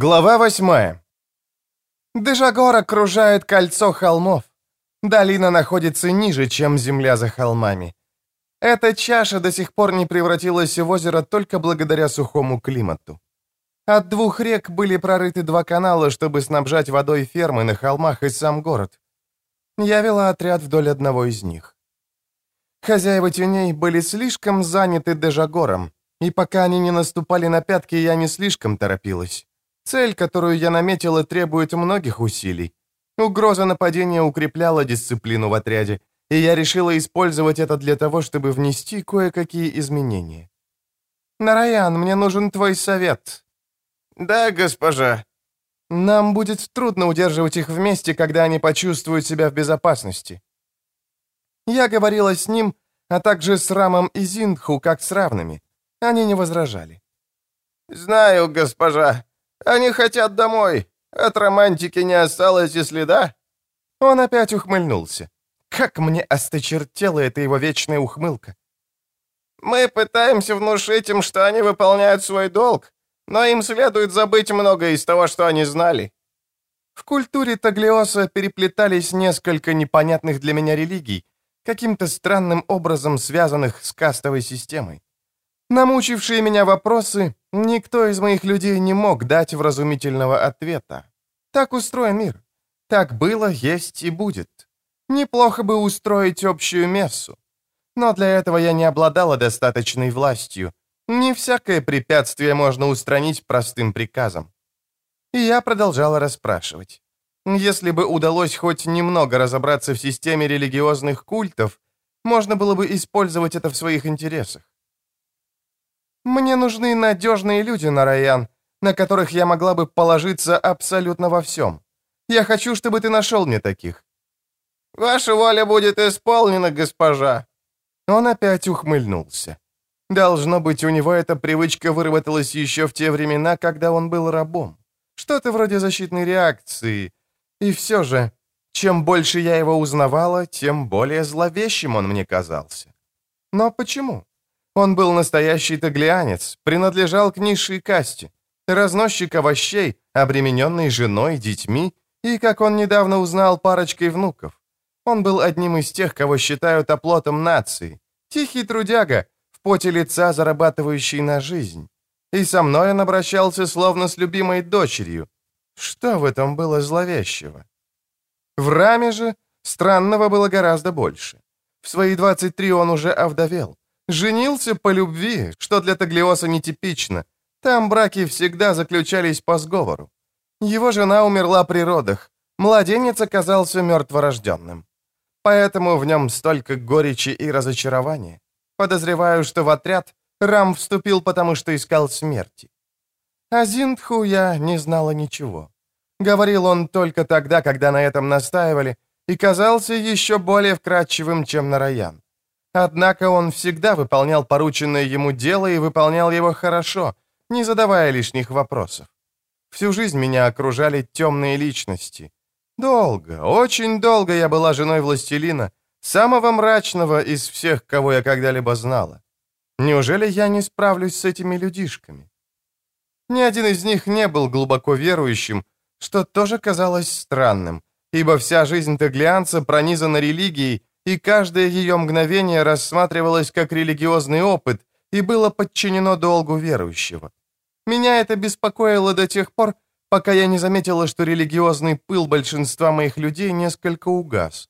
Глава восьмая. Дежагор окружает кольцо холмов. Долина находится ниже, чем земля за холмами. Эта чаша до сих пор не превратилась в озеро только благодаря сухому климату. От двух рек были прорыты два канала, чтобы снабжать водой фермы на холмах и сам город. Я вела отряд вдоль одного из них. Хозяева теней были слишком заняты Дежагором, и пока они не наступали на пятки, я не слишком торопилась. Цель, которую я наметила, требует многих усилий. Угроза нападения укрепляла дисциплину в отряде, и я решила использовать это для того, чтобы внести кое-какие изменения. «Нараян, мне нужен твой совет». «Да, госпожа». «Нам будет трудно удерживать их вместе, когда они почувствуют себя в безопасности». Я говорила с ним, а также с Рамом и Зиндху, как с равными. Они не возражали. «Знаю, госпожа. Они хотят домой. От романтики не осталось и следа». Он опять ухмыльнулся. Как мне осточертела эта его вечная ухмылка. «Мы пытаемся внушить им, что они выполняют свой долг, но им следует забыть многое из того, что они знали». В культуре Таглиоса переплетались несколько непонятных для меня религий, каким-то странным образом связанных с кастовой системой. Намучившие меня вопросы никто из моих людей не мог дать вразумительного ответа. Так устроен мир. Так было, есть и будет. Неплохо бы устроить общую мессу. Но для этого я не обладала достаточной властью. Не всякое препятствие можно устранить простым приказом. И я продолжала расспрашивать. Если бы удалось хоть немного разобраться в системе религиозных культов, можно было бы использовать это в своих интересах. Мне нужны надежные люди, Нараян, на которых я могла бы положиться абсолютно во всем. Я хочу, чтобы ты нашел мне таких». «Ваша воля будет исполнена, госпожа». Он опять ухмыльнулся. Должно быть, у него эта привычка выработалась еще в те времена, когда он был рабом. Что-то вроде защитной реакции. И все же, чем больше я его узнавала, тем более зловещим он мне казался. Но почему? Он был настоящий таглианец, принадлежал к низшей касте, разносчик овощей, обремененный женой, детьми и, как он недавно узнал, парочкой внуков. Он был одним из тех, кого считают оплотом нации, тихий трудяга, в поте лица зарабатывающий на жизнь. И со мной он обращался словно с любимой дочерью. Что в этом было зловещего? В раме же странного было гораздо больше. В свои 23 он уже овдовел. Женился по любви, что для Таглиоса нетипично. Там браки всегда заключались по сговору. Его жена умерла при родах. Младенец оказался мертворожденным. Поэтому в нем столько горечи и разочарования. Подозреваю, что в отряд Рам вступил, потому что искал смерти. О Зиндху я не знала ничего. Говорил он только тогда, когда на этом настаивали, и казался еще более вкрадчивым, чем Нараян. Однако он всегда выполнял порученное ему дело и выполнял его хорошо, не задавая лишних вопросов. Всю жизнь меня окружали темные личности. Долго, очень долго я была женой властелина, самого мрачного из всех, кого я когда-либо знала. Неужели я не справлюсь с этими людишками? Ни один из них не был глубоко верующим, что тоже казалось странным, ибо вся жизнь таглианца пронизана религией, и каждое ее мгновение рассматривалось как религиозный опыт и было подчинено долгу верующего. Меня это беспокоило до тех пор, пока я не заметила, что религиозный пыл большинства моих людей несколько угас.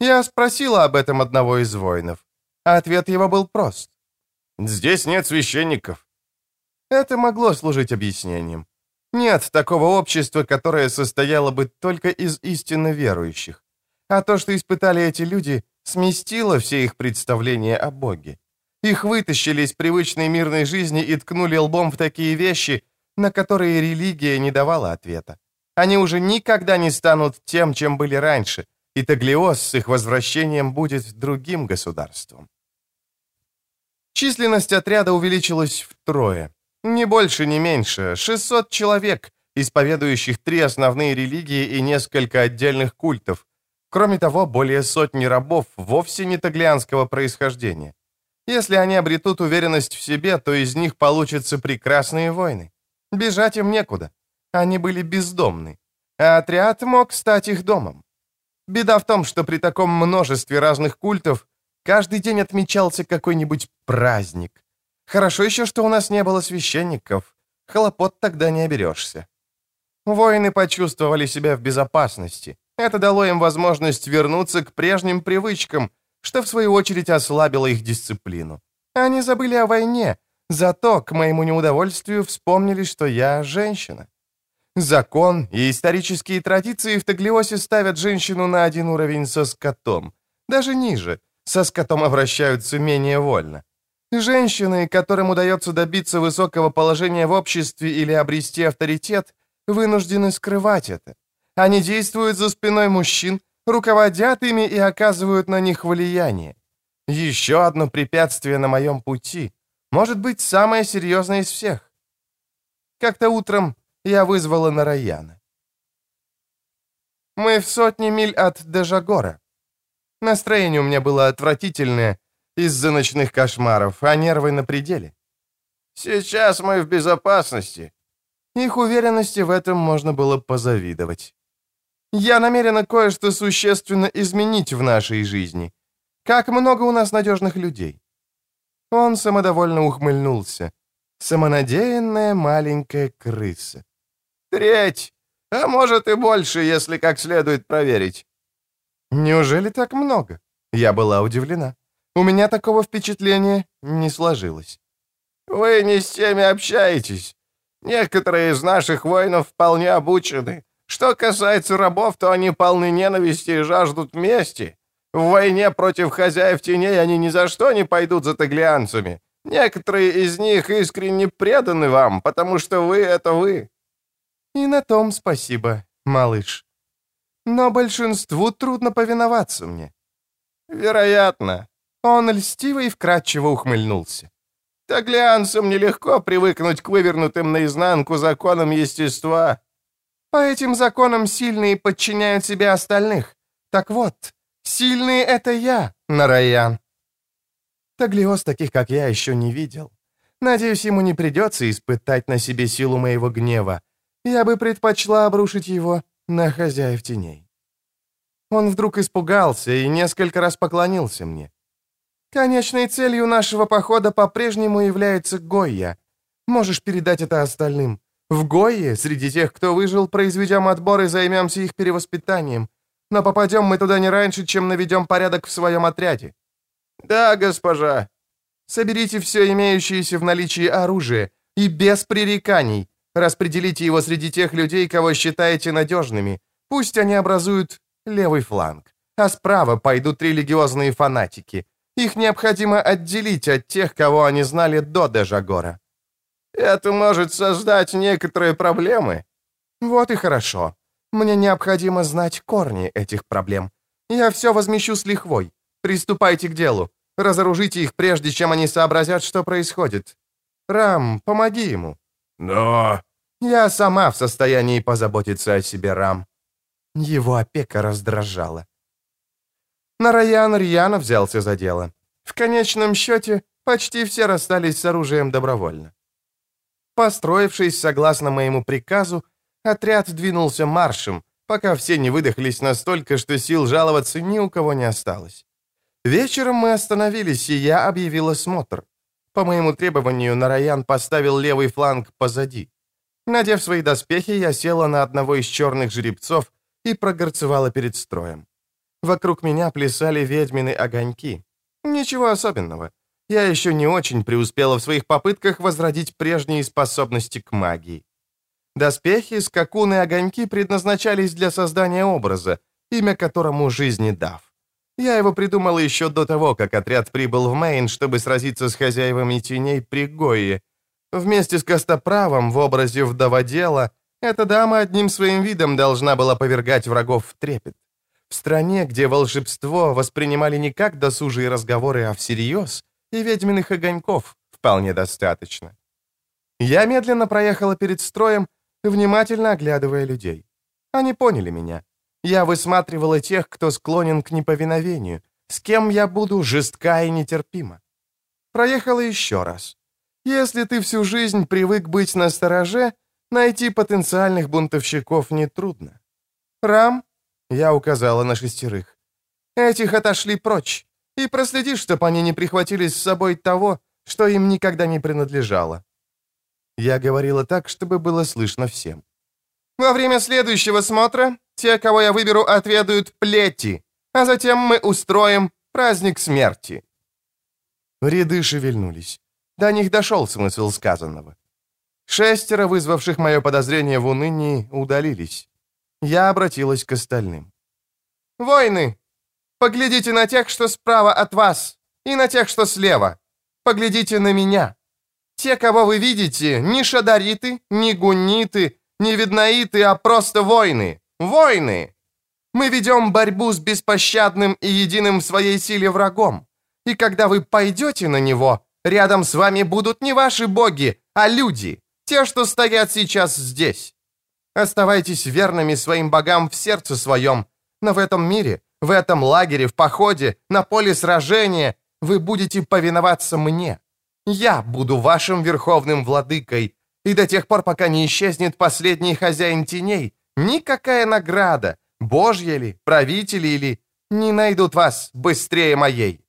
Я спросила об этом одного из воинов. А ответ его был прост. «Здесь нет священников». Это могло служить объяснением. Нет такого общества, которое состояло бы только из истинно верующих. А то, что испытали эти люди, сместило все их представления о Боге. Их вытащили из привычной мирной жизни и ткнули лбом в такие вещи, на которые религия не давала ответа. Они уже никогда не станут тем, чем были раньше, и Таглиос с их возвращением будет другим государством. Численность отряда увеличилась втрое. Не больше, не меньше. 600 человек, исповедующих три основные религии и несколько отдельных культов, Кроме того, более сотни рабов вовсе не таглианского происхождения. Если они обретут уверенность в себе, то из них получатся прекрасные войны. Бежать им некуда. Они были бездомны, а отряд мог стать их домом. Беда в том, что при таком множестве разных культов каждый день отмечался какой-нибудь праздник. Хорошо еще, что у нас не было священников. Хлопот тогда не оберешься. Воины почувствовали себя в безопасности. Это дало им возможность вернуться к прежним привычкам, что в свою очередь ослабило их дисциплину. Они забыли о войне, зато, к моему неудовольствию, вспомнили, что я женщина. Закон и исторические традиции в Таглиосе ставят женщину на один уровень со скотом. Даже ниже. Со скотом обращаются менее вольно. Женщины, которым удается добиться высокого положения в обществе или обрести авторитет, вынуждены скрывать это. Они действуют за спиной мужчин, руководят ими и оказывают на них влияние. Еще одно препятствие на моем пути. Может быть, самое серьезное из всех. Как-то утром я вызвала Нараяна. Мы в сотне миль от Дежагора. Настроение у меня было отвратительное из-за ночных кошмаров, а нервы на пределе. «Сейчас мы в безопасности». Их уверенности в этом можно было позавидовать. Я намерена кое-что существенно изменить в нашей жизни. Как много у нас надежных людей. Он самодовольно ухмыльнулся. Самонадеянная маленькая крыса. Треть, а может и больше, если как следует проверить. Неужели так много? Я была удивлена. У меня такого впечатления не сложилось. Вы не с теми общаетесь. Некоторые из наших воинов вполне обучены. Что касается рабов, то они полны ненависти и жаждут мести. В войне против хозяев теней они ни за что не пойдут за таглианцами. Некоторые из них искренне преданы вам, потому что вы — это вы. И на том спасибо, малыш. Но большинству трудно повиноваться мне. Вероятно. Он льстиво и вкратчиво ухмыльнулся. Таглианцам нелегко привыкнуть к вывернутым наизнанку законам естества. По этим законам сильные подчиняют себе остальных. Так вот, сильный — это я, Нараян. Таглиос таких, как я, еще не видел. Надеюсь, ему не придется испытать на себе силу моего гнева, я бы предпочла обрушить его на хозяев теней. Он вдруг испугался и несколько раз поклонился мне. Конечной целью нашего похода по-прежнему является Гойя. Можешь передать это остальным. В Гойе, среди тех, кто выжил, произведем отбор и займемся их перевоспитанием. Но попадем мы туда не раньше, чем наведем порядок в своем отряде. Да, госпожа. Соберите все имеющееся в наличии оружие и без пререканий. Распределите его среди тех людей, кого считаете надежными. Пусть они образуют левый фланг. А справа пойдут религиозные фанатики. Их необходимо отделить от тех, кого они знали до Дежагора. Это может создать некоторые проблемы. Вот и хорошо. Мне необходимо знать корни этих проблем. Я все возмещу с лихвой. Приступайте к делу. Разоружите их, прежде чем они сообразят, что происходит. Рам, помоги ему. «Но...» «Я сама в состоянии позаботиться о себе, Рам». Его опека раздражала. Нараян рьяно взялся за дело. В конечном счете, почти все расстались с оружием добровольно. Построившись согласно моему приказу, отряд двинулся маршем, пока все не выдохлись настолько, что сил жаловаться ни у кого не осталось. Вечером мы остановились, и я объявила смотр. По моему требованию, Нараян поставил левый фланг позади. Надев свои доспехи, я села на одного из черных жеребцов и прогорцевала перед строем. Вокруг меня плясали ведьмины огоньки. Ничего особенного. Я еще не очень преуспела в своих попытках возродить прежние способности к магии. Доспехи, скакуны и огоньки предназначались для создания образа, имя которому жизни дав. Я его придумала еще до того, как отряд прибыл в Мейн, чтобы сразиться с хозяевами теней при Гойе. Вместе с Костоправом в образе вдоводела эта дама одним своим видом должна была повергать врагов в трепет. В стране, где волшебство воспринимали не как досужие разговоры, а всерьез, и ведьминых огоньков вполне достаточно. Я медленно проехала перед строем, внимательно оглядывая людей. Они поняли меня. Я высматривала тех, кто склонен к неповиновению, с кем я буду жестка и нетерпима. Проехала еще раз. Если ты всю жизнь привык быть на стороже, Найти потенциальных бунтовщиков нетрудно. Рам, я указала на шестерых, этих отошли прочь, и проследи, чтобы они не прихватили с собой того, что им никогда не принадлежало. Я говорила так, чтобы было слышно всем. Во время следующего смотра те, кого я выберу, отведают плети, а затем мы устроим праздник смерти». Ряды шевельнулись. До них дошел смысл сказанного. Шестеро, вызвавших мое подозрение в унынии, удалились. Я обратилась к остальным. «Войны! Поглядите на тех, что справа от вас, и на тех, что слева. Поглядите на меня. Те, кого вы видите, не шадариты, не гуниты, не виднаиты, а просто войны. Войны! Мы ведем борьбу с беспощадным и единым в своей силе врагом. И когда вы пойдете на него, рядом с вами будут не ваши боги, а люди, те, что стоят сейчас здесь. Оставайтесь верными своим богам в сердце своем, но в этом мире, в этом лагере, в походе, на поле сражения вы будете повиноваться мне. Я буду вашим верховным владыкой, и до тех пор, пока не исчезнет последний хозяин теней, никакая награда, божья ли, правители или, не найдут вас быстрее моей.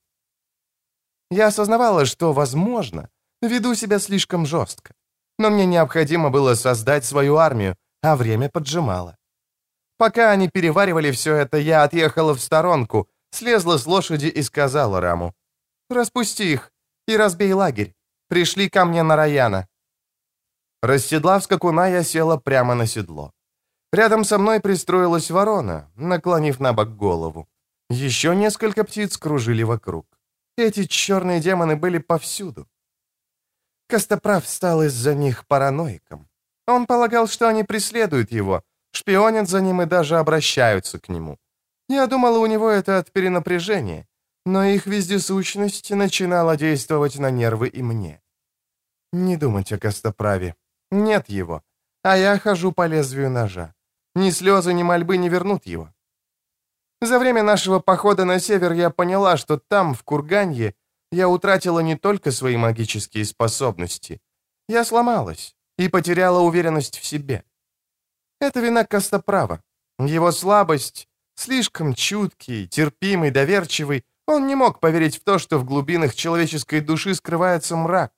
Я осознавала, что, возможно, веду себя слишком жестко. Но мне необходимо было создать свою армию, а время поджимало. Пока они переваривали все это, я отъехала в сторонку, слезла с лошади и сказала Раму, «Распусти их и разбей лагерь. Пришли ко мне на Раяна». Расседлав скакуна, я села прямо на седло. Рядом со мной пристроилась ворона, наклонив на бок голову. Еще несколько птиц кружили вокруг. Эти черные демоны были повсюду. Костоправ стал из-за них параноиком. Он полагал, что они преследуют его, шпионят за ним и даже обращаются к нему. Я думала, у него это от перенапряжения, но их вездесущность начинала действовать на нервы и мне. Не думать о Костоправе. Нет его. А я хожу по лезвию ножа. Ни слезы, ни мольбы не вернут его. За время нашего похода на север я поняла, что там, в Курганье, я утратила не только свои магические способности. Я сломалась и потеряла уверенность в себе. Это вина Костоправа. Его слабость, слишком чуткий, терпимый, доверчивый, он не мог поверить в то, что в глубинах человеческой души скрывается мрак.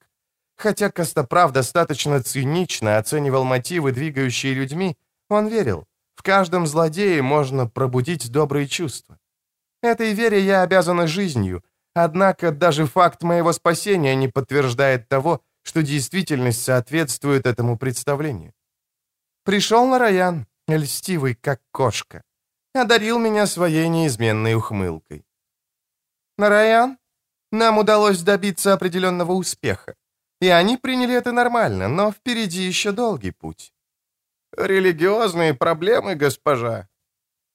Хотя Костоправ достаточно цинично оценивал мотивы, двигающие людьми, он верил, в каждом злодее можно пробудить добрые чувства. Этой вере я обязана жизнью, однако даже факт моего спасения не подтверждает того, что действительность соответствует этому представлению. Пришел на Раян, льстивый, как кошка, одарил меня своей неизменной ухмылкой. Нараян, нам удалось добиться определенного успеха, и они приняли это нормально, но впереди еще долгий путь. «Религиозные проблемы, госпожа?»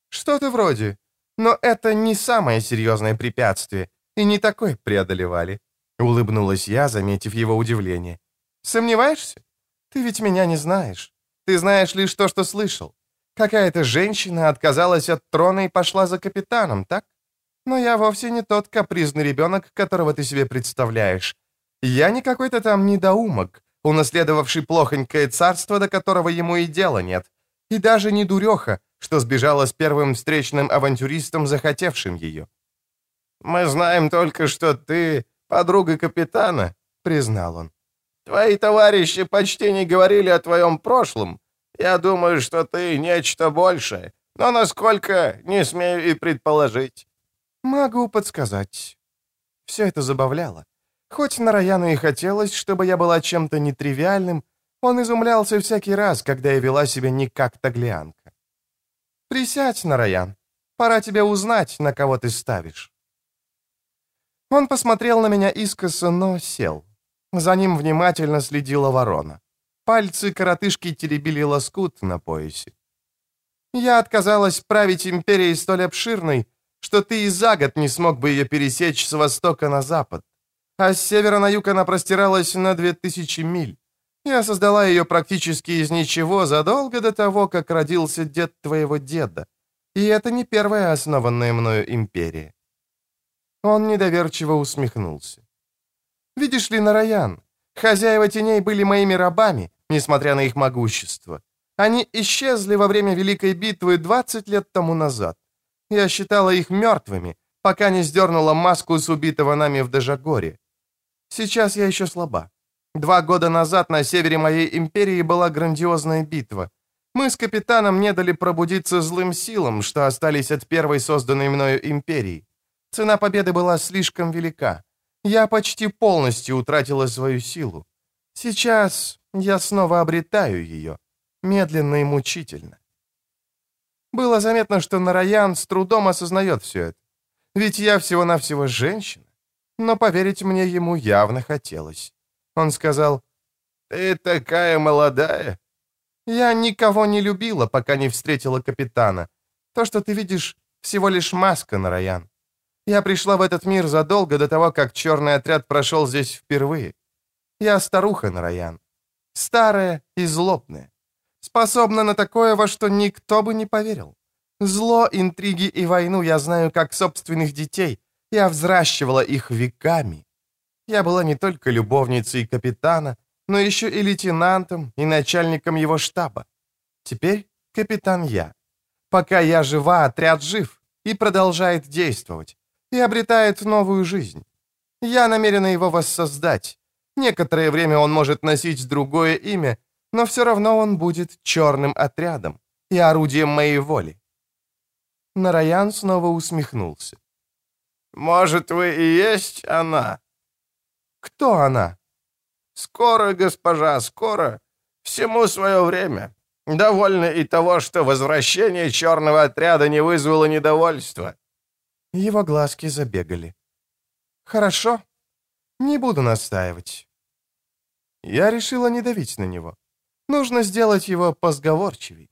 «Что-то вроде. Но это не самое серьезное препятствие, и не такое преодолевали», — улыбнулась я, заметив его удивление. «Сомневаешься? Ты ведь меня не знаешь. Ты знаешь лишь то, что слышал. Какая-то женщина отказалась от трона и пошла за капитаном, так? Но я вовсе не тот капризный ребенок, которого ты себе представляешь. Я не какой-то там недоумок, унаследовавший плохонькое царство, до которого ему и дела нет, и даже не дуреха, что сбежала с первым встречным авантюристом, захотевшим ее. «Мы знаем только, что ты подруга капитана», — признал он. «Твои товарищи почти не говорили о твоем прошлом. Я думаю, что ты нечто большее, но насколько, не смею и предположить». «Могу подсказать». Все это забавляло. Хоть Нараяну и хотелось, чтобы я была чем-то нетривиальным, он изумлялся всякий раз, когда я вела себя не как таглианка. «Присядь, Нараян. Пора тебе узнать, на кого ты ставишь». Он посмотрел на меня искоса, но сел. За ним внимательно следила ворона. Пальцы коротышки теребили лоскут на поясе. Я отказалась править империей столь обширной, что ты и за год не смог бы ее пересечь с востока на запад а с севера на юг она простиралась на 2000 миль. Я создала ее практически из ничего задолго до того, как родился дед твоего деда. И это не первая основанная мною империя». Он недоверчиво усмехнулся. «Видишь ли, Нараян, хозяева теней были моими рабами, несмотря на их могущество. Они исчезли во время Великой битвы 20 лет тому назад. Я считала их мертвыми, пока не сдернула маску с убитого нами в Дежагоре. Сейчас я еще слаба. Два года назад на севере моей империи была грандиозная битва. Мы с капитаном не дали пробудиться злым силам, что остались от первой созданной мною империи. Цена победы была слишком велика. Я почти полностью утратила свою силу. Сейчас я снова обретаю ее, медленно и мучительно. Было заметно, что Нараян с трудом осознает все это. Ведь я всего-навсего женщина. Но поверить мне ему явно хотелось. Он сказал, «Ты такая молодая». Я никого не любила, пока не встретила капитана. То, что ты видишь, всего лишь маска, Нараян. Я пришла в этот мир задолго до того, как черный отряд прошел здесь впервые. Я старуха, Нараян. Старая и злобная. Способна на такое, во что никто бы не поверил. Зло, интриги и войну я знаю как собственных детей. Я взращивала их веками. Я была не только любовницей капитана, но еще и лейтенантом, и начальником его штаба. Теперь капитан я. Пока я жива, отряд жив и продолжает действовать, и обретает новую жизнь. Я намерена его воссоздать. Некоторое время он может носить другое имя, но все равно он будет черным отрядом и орудием моей воли. Нараян снова усмехнулся. «Может, вы и есть она?» «Кто она?» «Скоро, госпожа, скоро. Всему свое время. Довольно и того, что возвращение черного отряда не вызвало недовольства». Его глазки забегали. «Хорошо. Не буду настаивать». Я решила не давить на него. Нужно сделать его позговорчивей.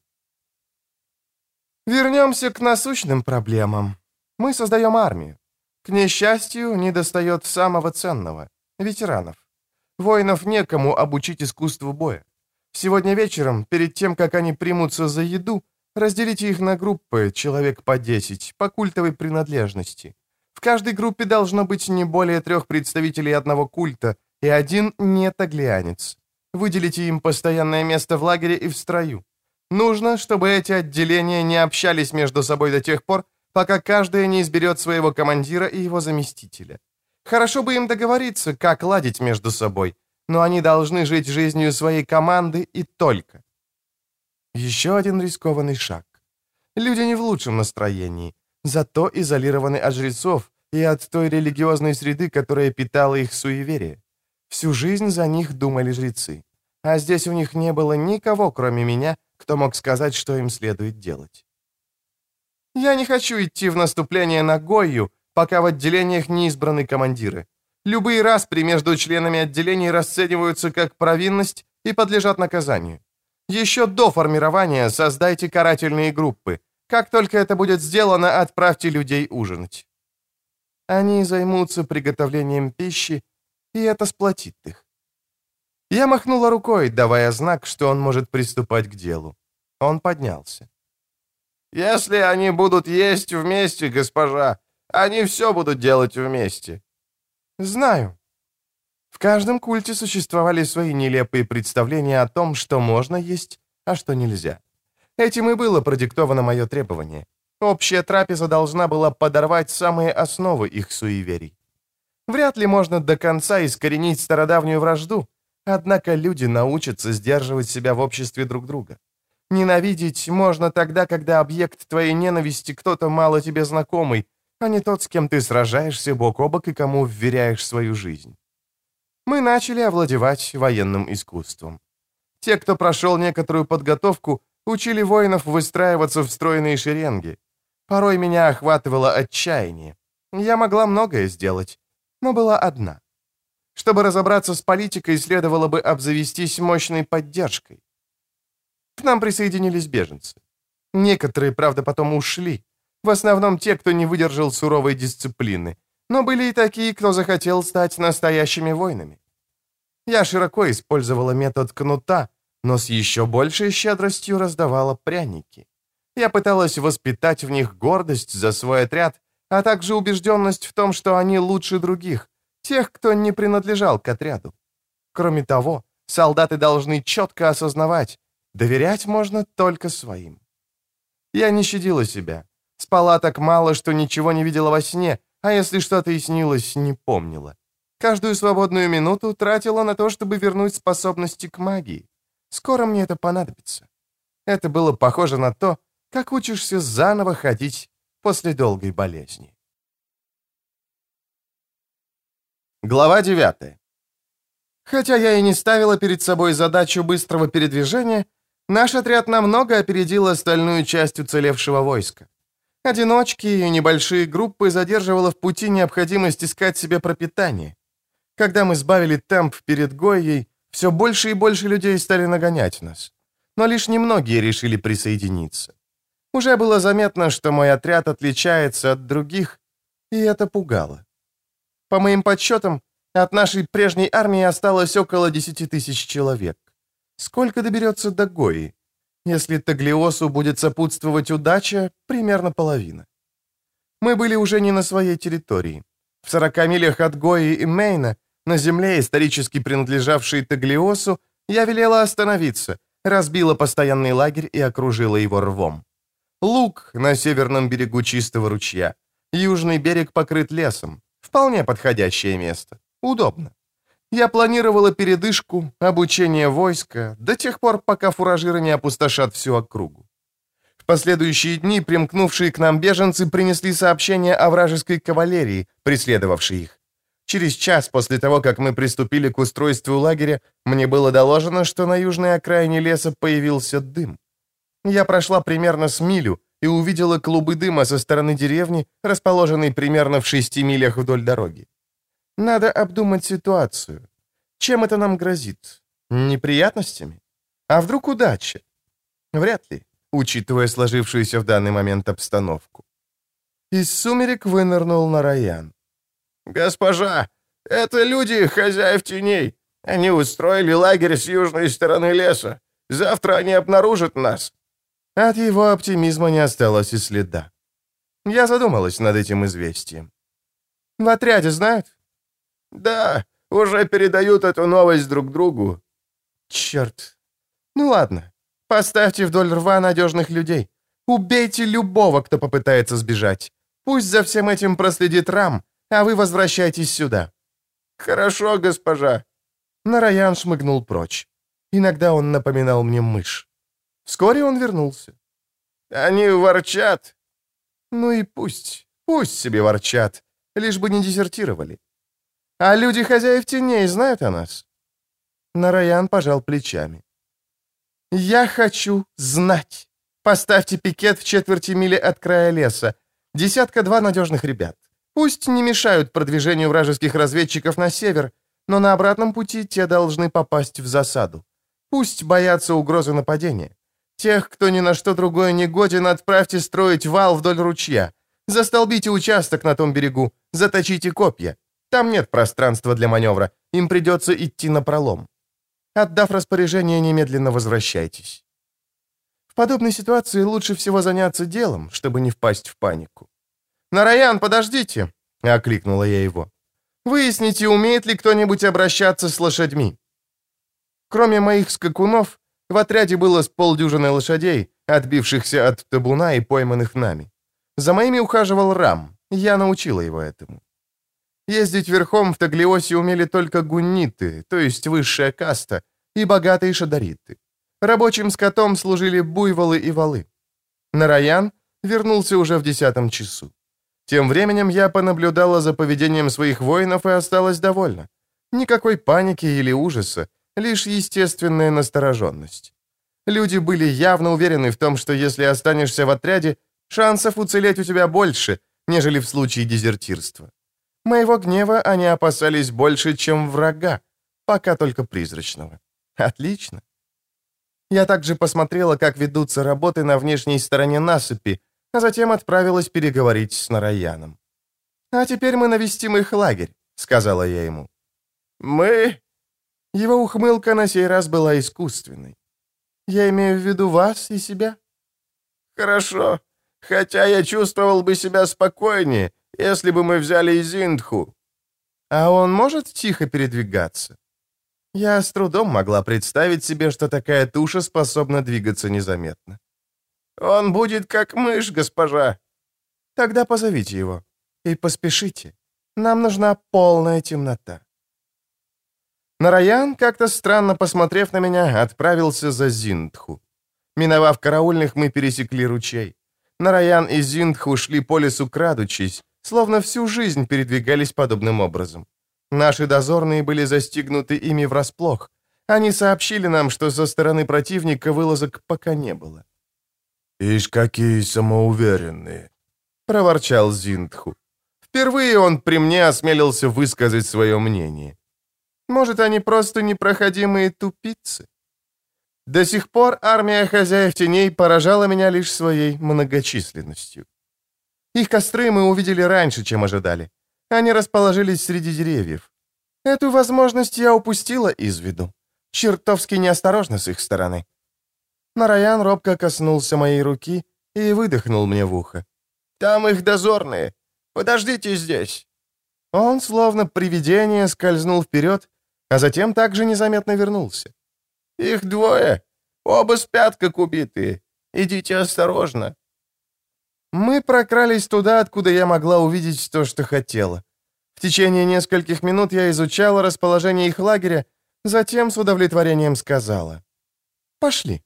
Вернемся к насущным проблемам. Мы создаем армию. К несчастью, недостает самого ценного — ветеранов. Воинов некому обучить искусству боя. Сегодня вечером, перед тем, как они примутся за еду, разделите их на группы, человек по 10, по культовой принадлежности. В каждой группе должно быть не более трех представителей одного культа и один нетаглианец. Выделите им постоянное место в лагере и в строю. Нужно, чтобы эти отделения не общались между собой до тех пор, пока каждая не изберет своего командира и его заместителя. Хорошо бы им договориться, как ладить между собой, но они должны жить жизнью своей команды и только. Еще один рискованный шаг. Люди не в лучшем настроении, зато изолированы от жрецов и от той религиозной среды, которая питала их суеверие. Всю жизнь за них думали жрецы. А здесь у них не было никого, кроме меня, кто мог сказать, что им следует делать. Я не хочу идти в наступление на Гойю, пока в отделениях не избраны командиры. Любые распри между членами отделений расцениваются как провинность и подлежат наказанию. Еще до формирования создайте карательные группы. Как только это будет сделано, отправьте людей ужинать. Они займутся приготовлением пищи и это сплотит их. Я махнула рукой, давая знак, что он может приступать к делу. Он поднялся. «Если они будут есть вместе, госпожа, они все будут делать вместе». «Знаю». Каждом культе существовали свои нелепые представления о том, что можно есть, а что нельзя. Этим и было продиктовано мое требование. Общая трапеза должна была подорвать самые основы их суеверий. Вряд ли можно до конца искоренить стародавнюю вражду, однако люди научатся сдерживать себя в обществе друг друга. Ненавидеть можно тогда, когда объект твоей ненависти кто-то мало тебе знакомый, а не тот, с кем ты сражаешься бок о бок и кому вверяешь свою жизнь. Мы начали овладевать военным искусством. Те, кто прошел некоторую подготовку, учили воинов выстраиваться в стройные шеренги. Порой меня охватывало отчаяние. Я могла многое сделать, но была одна. Чтобы разобраться с политикой, следовало бы обзавестись мощной поддержкой. К нам присоединились беженцы. Некоторые, правда, потом ушли. В основном те, кто не выдержал суровой дисциплины. Но были и такие, кто захотел стать настоящими воинами. Я широко использовала метод кнута, но с еще большей щедростью раздавала пряники. Я пыталась воспитать в них гордость за свой отряд а также убежденность в том, что они лучше других, тех, кто не принадлежал к отряду. Кроме того, солдаты должны четко осознавать, доверять можно только своим. Я не щадила себя. Спала так мало, что ничего не видела во сне, а если что-то и снилось, не помнила. Каждую свободную минуту тратила на то, чтобы вернуть способности к магии. Скоро мне это понадобится. Это было похоже на то, как учишься заново ходить после долгой болезни. Глава 9. Хотя я и не ставила перед собой задачу быстрого передвижения, наш отряд намного опередил остальную часть уцелевшего войска. Одиночки и небольшие группы задерживала в пути необходимость искать себе пропитание. Когда мы сбавили темп перед Гойей, все больше и больше людей стали нагонять нас. Но лишь немногие решили присоединиться. Уже было заметно, что мой отряд отличается от других, и это пугало. По моим подсчетам, от нашей прежней армии осталось около 10 тысяч человек. Сколько доберется до Гои? Если Таглиосу будет сопутствовать удача, примерно половина. Мы были уже не на своей территории. В 40 милях от Гои и Мейна, на земле, исторически принадлежавшей Таглиосу, я велела остановиться, разбила постоянный лагерь и окружила его рвом. Луг на северном берегу чистого ручья. Южный берег покрыт лесом. Вполне подходящее место. Удобно. Я планировала передышку, обучение войска, до тех пор, пока фуражиры не опустошат всю округу. В последующие дни примкнувшие к нам беженцы принесли сообщение о вражеской кавалерии, преследовавшей их. Через час после того, как мы приступили к устройству лагеря, мне было доложено, что на южной окраине леса появился дым. Я прошла примерно с милю и увидела клубы дыма со стороны деревни, расположенной примерно в шести милях вдоль дороги. Надо обдумать ситуацию. Чем это нам грозит? Неприятностями? А вдруг удача? Вряд ли, учитывая сложившуюся в данный момент обстановку. Из сумерек вынырнул Нараян. «Госпожа, это люди, хозяев теней. Они устроили лагерь с южной стороны леса. Завтра они обнаружат нас». От его оптимизма не осталось и следа. Я задумалась над этим известием. «В отряде знают?» «Да, уже передают эту новость друг другу». «Черт. Ну ладно, поставьте вдоль рва надежных людей. Убейте любого, кто попытается сбежать. Пусть за всем этим проследит Рам, а вы возвращайтесь сюда». «Хорошо, госпожа». Нараян шмыгнул прочь. Иногда он напоминал мне мышь. Вскоре он вернулся. «Они ворчат». «Ну и пусть, пусть себе ворчат, лишь бы не дезертировали. А люди хозяев теней знают о нас?» Нараян пожал плечами. «Я хочу знать. Поставьте пикет в четверти мили от края леса. Десятка-два надежных ребят. Пусть не мешают продвижению вражеских разведчиков на север, но на обратном пути те должны попасть в засаду. Пусть боятся угрозы нападения. Тех, кто ни на что другое не годен, отправьте строить вал вдоль ручья. Застолбите участок на том берегу, заточите копья. Там нет пространства для маневра, им придется идти на пролом. Отдав распоряжение, немедленно возвращайтесь. В подобной ситуации лучше всего заняться делом, чтобы не впасть в панику. «Нараян, подождите!» — окликнула я его. «Выясните, умеет ли кто-нибудь обращаться с лошадьми». Кроме моих скакунов, в отряде было с полдюжины лошадей, отбившихся от табуна и пойманных нами. За моими ухаживал Рам, я научила его этому. Ездить верхом в Таглиосе умели только гунниты, то есть высшая каста, и богатые шадариты. Рабочим скотом служили буйволы и валы. Нараян вернулся уже в десятом часу. Тем временем я понаблюдала за поведением своих воинов и осталась довольна. Никакой паники или ужаса, лишь естественная настороженность. Люди были явно уверены в том, что если останешься в отряде, шансов уцелеть у тебя больше, нежели в случае дезертирства. Моего гнева они опасались больше, чем врага, пока только призрачного. Отлично. Я также посмотрела, как ведутся работы на внешней стороне насыпи, а затем отправилась переговорить с Нараяном. «А теперь мы навестим их лагерь», — сказала я ему. «Мы?» Его ухмылка на сей раз была искусственной. «Я имею в виду вас и себя». «Хорошо, хотя я чувствовал бы себя спокойнее, если бы мы взяли Изиндху». «А он может тихо передвигаться?» Я с трудом могла представить себе, что такая туша способна двигаться незаметно. «Он будет как мышь, госпожа». «Тогда позовите его. И поспешите. Нам нужна полная темнота». Нараян, как-то странно посмотрев на меня, отправился за Зиндху. Миновав караульных, мы пересекли ручей. Нараян и Зиндху шли по лесу крадучись, словно всю жизнь передвигались подобным образом. Наши дозорные были застигнуты ими врасплох. Они сообщили нам, что со стороны противника вылазок пока не было. «Ишь, какие самоуверенные!» — проворчал Зиндху. Впервые он при мне осмелился высказать свое мнение. Может, они просто непроходимые тупицы? До сих пор армия хозяев теней поражала меня лишь своей многочисленностью. Их костры мы увидели раньше, чем ожидали. Они расположились среди деревьев. Эту возможность я упустила из виду. Чертовски неосторожно с их стороны. Нараян робко коснулся моей руки и выдохнул мне в ухо. «Там их дозорные. Подождите здесь». Он, словно привидение, скользнул вперед, а затем также незаметно вернулся. «Их двое. Оба спят, как убитые. Идите осторожно. Мы прокрались туда, откуда я могла увидеть то, что хотела. В течение нескольких минут я изучала расположение их лагеря, затем с удовлетворением сказала. «Пошли».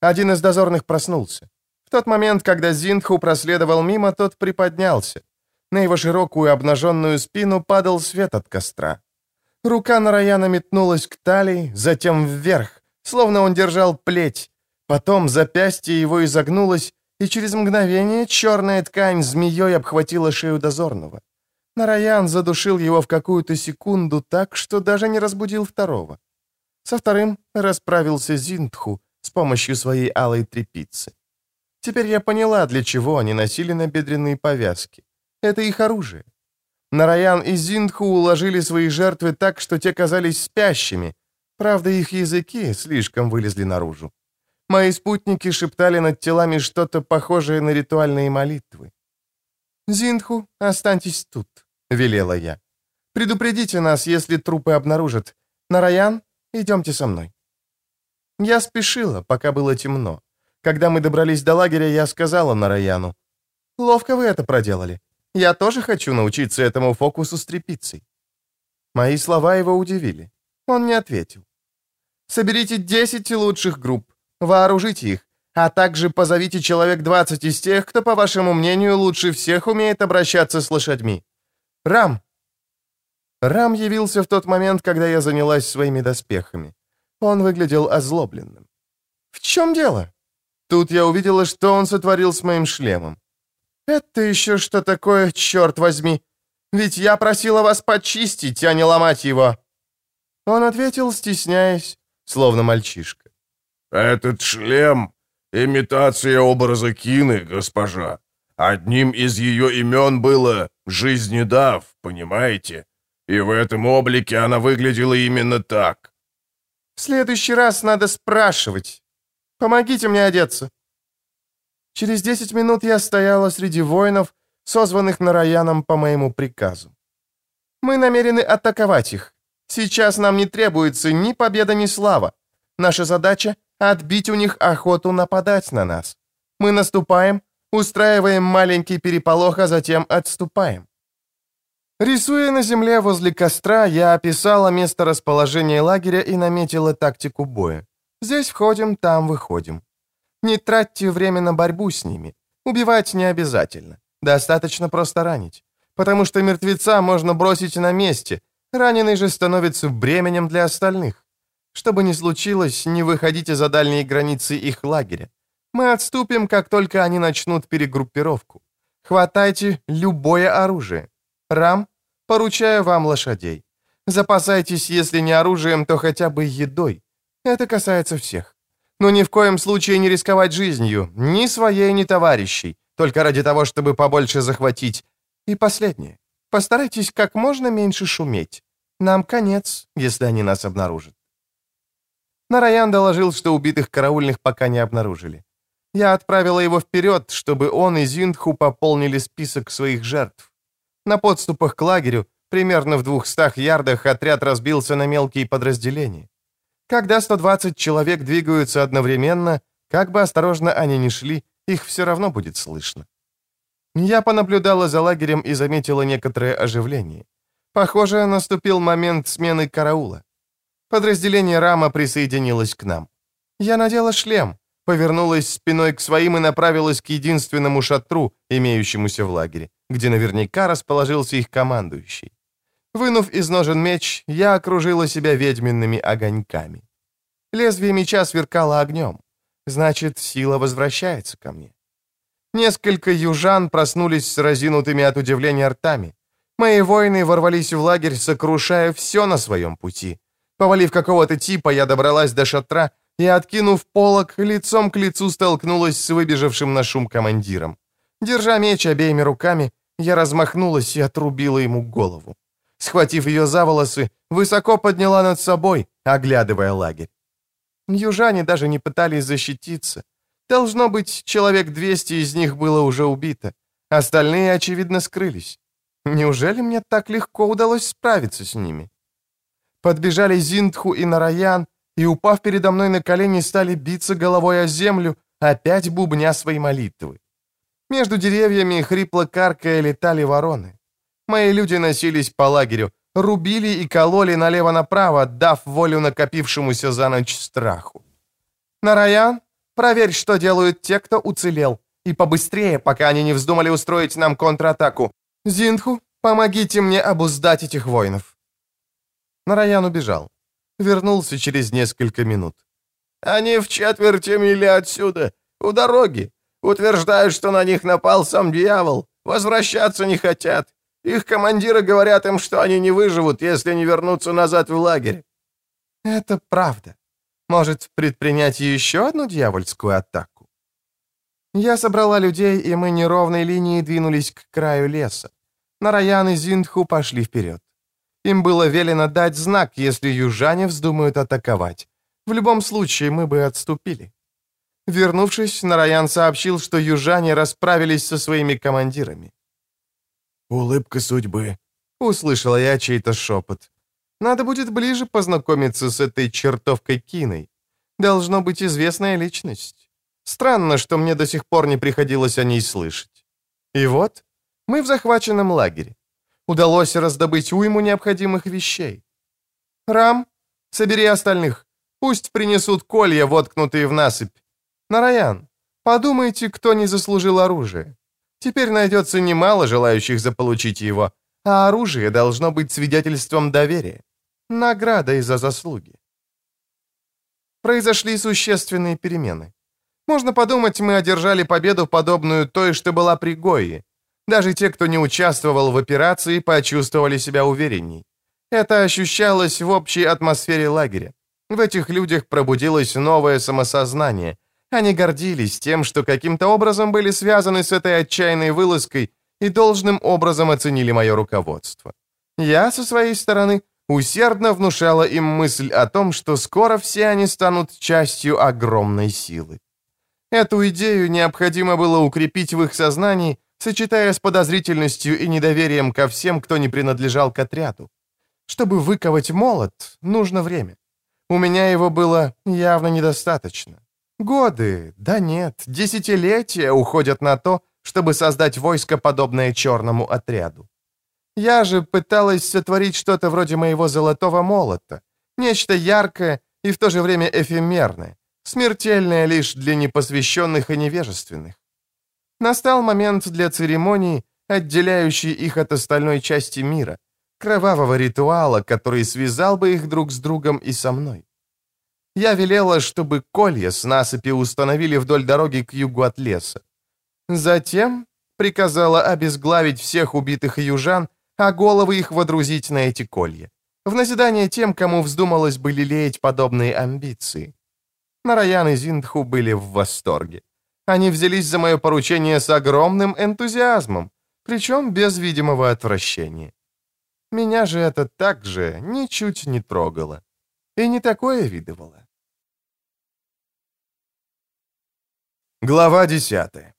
Один из дозорных проснулся. В тот момент, когда Зиндху проследовал мимо, тот приподнялся. На его широкую обнаженную спину падал свет от костра. Рука Нараяна метнулась к талии, затем вверх, словно он держал плеть. Потом запястье его изогнулось, и через мгновение черная ткань змеей обхватила шею дозорного. Нараян задушил его в какую-то секунду так, что даже не разбудил второго. Со вторым расправился Зинтху с помощью своей алой трепицы. Теперь я поняла, для чего они носили набедренные повязки. Это их оружие. Нараян и Зиндху уложили свои жертвы так, что те казались спящими. Правда, их языки слишком вылезли наружу. Мои спутники шептали над телами что-то похожее на ритуальные молитвы. «Зиндху, останьтесь тут», — велела я. «Предупредите нас, если трупы обнаружат. Нараян, идемте со мной». Я спешила, пока было темно. Когда мы добрались до лагеря, я сказала Нараяну, «Ловко вы это проделали. Я тоже хочу научиться этому фокусу с тряпицей». Мои слова его удивили. Он не ответил. «Соберите 10 лучших групп. Вооружите их, а также позовите человек 20 из тех, кто, по вашему мнению, лучше всех умеет обращаться с лошадьми. Рам!» Рам явился в тот момент, когда я занялась своими доспехами. Он выглядел озлобленным. «В чем дело?» Тут я увидела, что он сотворил с моим шлемом. «Это еще что такое, черт возьми? Ведь я просила вас почистить, а не ломать его!» Он ответил, стесняясь, словно мальчишка. «Этот шлем — имитация образа Кины, госпожа. Одним из ее имен было «Жизнедав», понимаете? И в этом облике она выглядела именно так». «В следующий раз надо спрашивать. Помогите мне одеться». Через десять минут я стояла среди воинов, созванных Нараяном по моему приказу. Мы намерены атаковать их. Сейчас нам не требуется ни победа, ни слава. Наша задача отбить у них охоту нападать на нас. Мы наступаем, устраиваем маленький переполох, а затем отступаем. Рисуя на земле возле костра, я описала место расположения лагеря и наметила тактику боя. Здесь входим, там выходим. Не тратьте время на борьбу с ними. Убивать не обязательно. Достаточно просто ранить. Потому что мертвеца можно бросить на месте. Раненый же становится бременем для остальных. Что бы ни случилось, не выходите за дальние границы их лагеря. Мы отступим, как только они начнут перегруппировку. Хватайте любое оружие. Рам, поручаю вам лошадей. Запасайтесь, если не оружием, то хотя бы едой. Это касается всех. Но ни в коем случае не рисковать жизнью, ни своей, ни товарищей, только ради того, чтобы побольше захватить. И последнее. Постарайтесь как можно меньше шуметь. Нам конец, если они нас обнаружат. Нараян доложил, что убитых караульных пока не обнаружили. Я отправила его вперед, чтобы он и Зиндху пополнили список своих жертв. На подступах к лагерю Примерно в двухстах ярдах отряд разбился на мелкие подразделения. Когда 120 человек двигаются одновременно, как бы осторожно они ни шли, их все равно будет слышно. Я понаблюдала за лагерем и заметила некоторое оживление. Похоже, наступил момент смены караула. Подразделение Рама присоединилось к нам. Я надела шлем, повернулась спиной к своим и направилась к единственному шатру, имеющемуся в лагере, где наверняка расположился их командующий. Вынув из ножен меч, я окружила себя ведьминными огоньками. Лезвие меча сверкало огнем. Значит, сила возвращается ко мне. Несколько южан проснулись с разинутыми от удивления ртами. Мои воины ворвались в лагерь, сокрушая все на своем пути. Повалив какого-то типа, я добралась до шатра и, откинув полог, лицом к лицу столкнулась с выбежавшим на шум командиром. Держа меч обеими руками, я размахнулась и отрубила ему голову. Схватив ее за волосы, высоко подняла над собой, оглядывая лагерь. Южане даже не пытались защититься. Должно быть, человек 200 из них было уже убито. Остальные, очевидно, скрылись. Неужели мне так легко удалось справиться с ними? Подбежали Зиндху и Нараян, и, упав передо мной на колени, стали биться головой о землю, опять бубня свои молитвы. Между деревьями хрипло каркая летали вороны. Мои люди носились по лагерю, рубили и кололи налево-направо, дав волю накопившемуся за ночь страху. «Нараян, проверь, что делают те, кто уцелел, и побыстрее, пока они не вздумали устроить нам контратаку. Зиндху, помогите мне обуздать этих воинов». Нараян убежал. Вернулся через несколько минут. «Они в четверти мили отсюда, у дороги. Утверждают, что на них напал сам дьявол. Возвращаться не хотят. Их командиры говорят им, что они не выживут, если не вернутся назад в лагерь». «Это правда. Может, предпринять еще одну дьявольскую атаку?» Я собрала людей, и мы неровной линией двинулись к краю леса. Нараян и Зиндху пошли вперед. Им было велено дать знак, если южане вздумают атаковать. В любом случае, мы бы отступили. Вернувшись, Нараян сообщил, что южане расправились со своими командирами. «Улыбка судьбы», — услышала я чей-то шепот. «Надо будет ближе познакомиться с этой чертовкой Киной. Должно быть известная личность. Странно, что мне до сих пор не приходилось о ней слышать. И вот, мы в захваченном лагере. Удалось раздобыть уйму необходимых вещей. Рам, собери остальных. Пусть принесут колья, воткнутые в насыпь. Нараян, подумайте, кто не заслужил оружие. Теперь найдется немало желающих заполучить его, а оружие должно быть свидетельством доверия. Наградой за заслуги. Произошли существенные перемены. Можно подумать, мы одержали победу, подобную той, что была при Гойе. Даже те, кто не участвовал в операции, почувствовали себя уверенней. Это ощущалось в общей атмосфере лагеря. В этих людях пробудилось новое самосознание – они гордились тем, что каким-то образом были связаны с этой отчаянной вылазкой и должным образом оценили мое руководство. Я, со своей стороны, усердно внушала им мысль о том, что скоро все они станут частью огромной силы. Эту идею необходимо было укрепить в их сознании, сочетая с подозрительностью и недоверием ко всем, кто не принадлежал к отряду. Чтобы выковать молот, нужно время. У меня его было явно недостаточно. Годы, да нет, десятилетия уходят на то, чтобы создать войско, подобное черному отряду. Я же пыталась сотворить что-то вроде моего золотого молота, нечто яркое и в то же время эфемерное, смертельное лишь для непосвященных и невежественных. Настал момент для церемонии, отделяющей их от остальной части мира, кровавого ритуала, который связал бы их друг с другом и со мной. Я велела, чтобы колья с насыпи установили вдоль дороги к югу от леса. Затем приказала обезглавить всех убитых южан, а головы их водрузить на эти колья. В назидание тем, кому вздумалось бы лелеять подобные амбиции. Нараян и Зиндху были в восторге. Они взялись за мое поручение с огромным энтузиазмом, причем без видимого отвращения. Меня же это также ничуть не трогало. И не такое видывало. Глава 10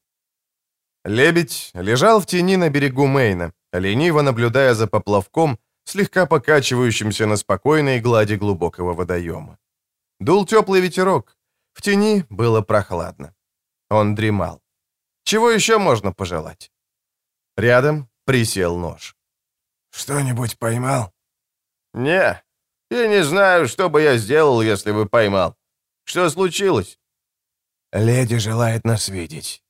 Лебедь лежал в тени на берегу Мейна, лениво наблюдая за поплавком, слегка покачивающимся на спокойной глади глубокого водоема. Дул теплый ветерок. В тени было прохладно. Он дремал. Чего еще можно пожелать? Рядом присел нож. «Что-нибудь поймал?» «Не, и не знаю, что бы я сделал, если бы поймал. Что случилось?» «Леди желает нас видеть».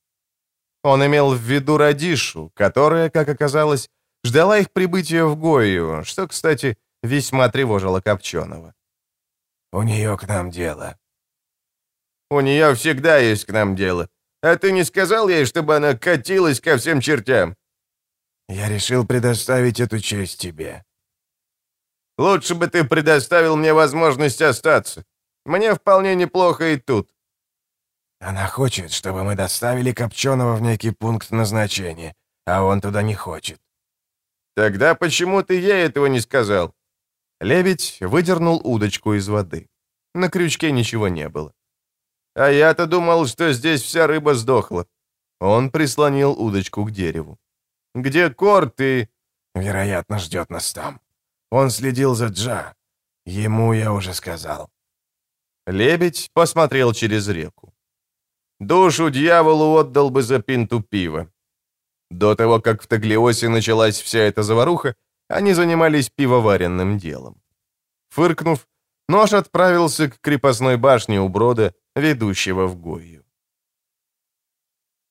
Он имел в виду Радишу, которая, как оказалось, ждала их прибытия в Гою, что, кстати, весьма тревожило Копченого. «У нее к нам дело». «У нее всегда есть к нам дело. А ты не сказал ей, чтобы она катилась ко всем чертям?» «Я решил предоставить эту честь тебе». «Лучше бы ты предоставил мне возможность остаться. Мне вполне неплохо и тут». «Она хочет, чтобы мы доставили Копченого в некий пункт назначения, а он туда не хочет». «Тогда почему ты ей этого не сказал?» Лебедь выдернул удочку из воды. На крючке ничего не было. «А я-то думал, что здесь вся рыба сдохла». Он прислонил удочку к дереву. «Где Корт и...» «Вероятно, ждет нас там. Он следил за Джа. Ему я уже сказал». Лебедь посмотрел через реку. «Душу дьяволу отдал бы за пинту пива». До того, как в Таглиосе началась вся эта заваруха, они занимались пивоваренным делом. Фыркнув, нож отправился к крепостной башне у брода, ведущего в Гою.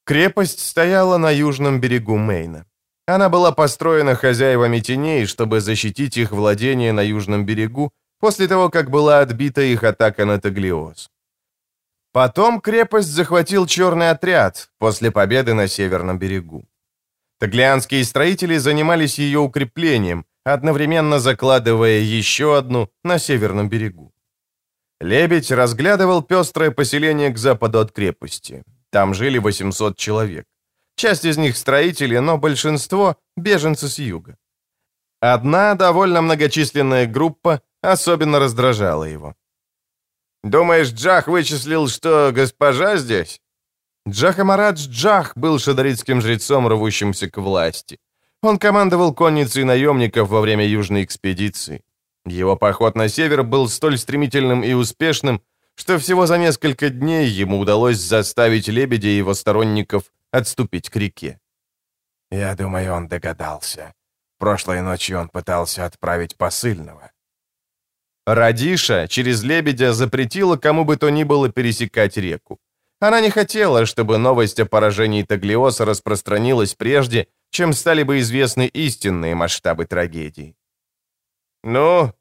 Крепость стояла на южном берегу Мейна. Она была построена хозяевами теней, чтобы защитить их владение на южном берегу после того, как была отбита их атака на Таглиоз. Потом крепость захватил черный отряд после победы на северном берегу. Таглианские строители занимались ее укреплением, одновременно закладывая еще одну на северном берегу. Лебедь разглядывал пестрое поселение к западу от крепости. Там жили 800 человек. Часть из них строители, но большинство — беженцы с юга. Одна довольно многочисленная группа особенно раздражала его. «Думаешь, Джах вычислил, что госпожа здесь?» Джахамарадж Джах был шадаритским жрецом, рвущимся к власти. Он командовал конницей наемников во время южной экспедиции. Его поход на север был столь стремительным и успешным, что всего за несколько дней ему удалось заставить лебедя и его сторонников отступить к реке. «Я думаю, он догадался. Прошлой ночью он пытался отправить посыльного». Радиша через лебедя запретила кому бы то ни было пересекать реку. Она не хотела, чтобы новость о поражении Таглиоса распространилась прежде, чем стали бы известны истинные масштабы трагедии. «Ну?»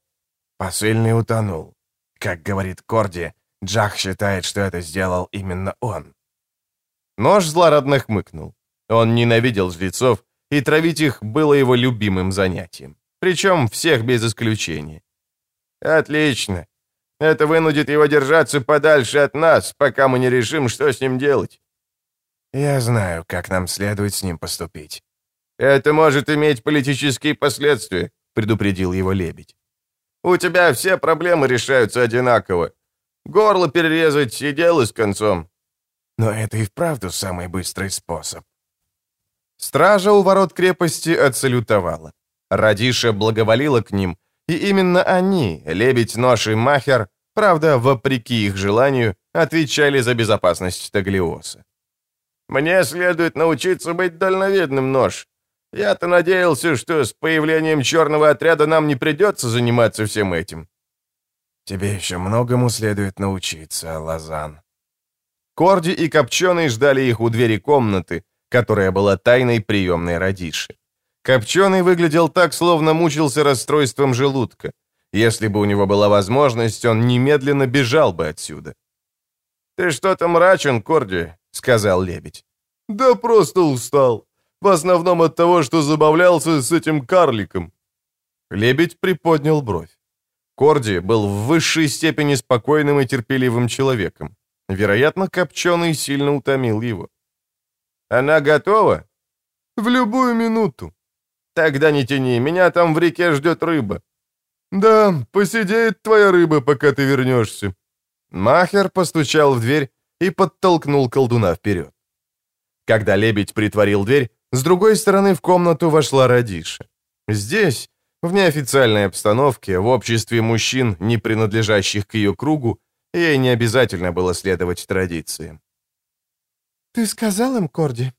Посыльный утонул. Как говорит Корди, Джах считает, что это сделал именно он. Нож злорадно хмыкнул. Он ненавидел жрецов, и травить их было его любимым занятием. Причем всех без исключения. «Отлично. Это вынудит его держаться подальше от нас, пока мы не решим, что с ним делать». «Я знаю, как нам следует с ним поступить». «Это может иметь политические последствия», — предупредил его лебедь. «У тебя все проблемы решаются одинаково. Горло перерезать и дело с концом». «Но это и вправду самый быстрый способ». Стража у ворот крепости отсалютовала. Радиша благоволила к ним — и именно они, Лебедь, Нож и Махер, правда, вопреки их желанию, отвечали за безопасность Таглиоса. «Мне следует научиться быть дальновидным, Нож. Я-то надеялся, что с появлением черного отряда нам не придется заниматься всем этим». «Тебе еще многому следует научиться, Лазан». Корди и Копченый ждали их у двери комнаты, которая была тайной приемной Радиши. Копченый выглядел так, словно мучился расстройством желудка. Если бы у него была возможность, он немедленно бежал бы отсюда. «Ты что-то мрачен, Корди», — сказал лебедь. «Да просто устал. В основном от того, что забавлялся с этим карликом». Лебедь приподнял бровь. Корди был в высшей степени спокойным и терпеливым человеком. Вероятно, Копченый сильно утомил его. «Она готова?» «В любую минуту», Тогда не тяни, меня там в реке ждет рыба». «Да, посидеет твоя рыба, пока ты вернешься». Махер постучал в дверь и подтолкнул колдуна вперед. Когда лебедь притворил дверь, С другой стороны в комнату вошла Радиша. Здесь, в неофициальной обстановке, в обществе мужчин, не принадлежащих к ее кругу, ей не обязательно было следовать традициям. «Ты сказал им, Корди?»